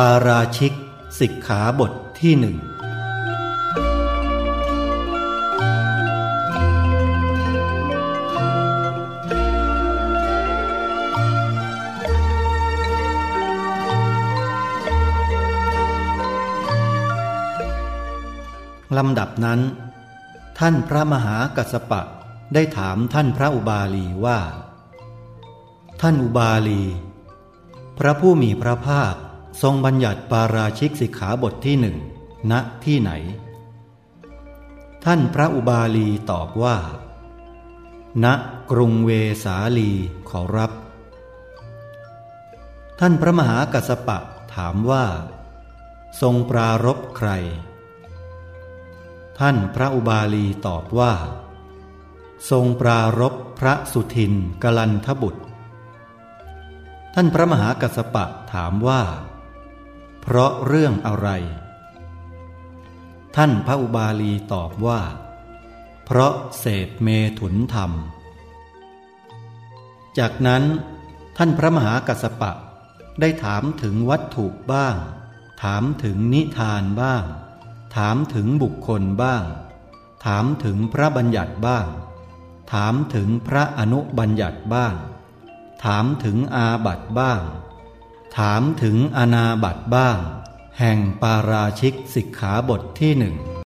ปาราชิกสิกขาบทที่หนึ่งลำดับนั้น ท่านพระมหากัสปะได้ถามท่านพระอุบาลีว่า ท่านอุบาลี พระผู้มีพระภาค ทรงบัญญัติปาราชิกสิกขาบทที่หนึ่งณที่ไหน ท่านพระอุบาลีตอบว่า ณกรุงเวสาลีขอรับ ท่านพระมหากัสปะถามว่า ทรงปรารบใคร ท่านพระอุบาลีตอบว่า ทรงปรารบพระสุทินกลันทบุตรท่านพระมหากัสปะถามว่า เพราะเรื่องอะไร ท่านพระอุบาลีตอบว่า เพราะเศษเมถุนธรรม จากนั้นท่านพระมหากัสปะได้ถามถึงวัตถุบ้าง ถามถึงนิทานบ้าง ถามถึงบุคคลบ้าง ถามถึงพระบัญญัติบ้าง ถามถึงพระอนุบัญญัติบ้าง ถามถึงอาบัติบ้าง ถามถึงอนาบัตบ้าง แห่งปาราชิกสิกขาบทที่หนึ่ง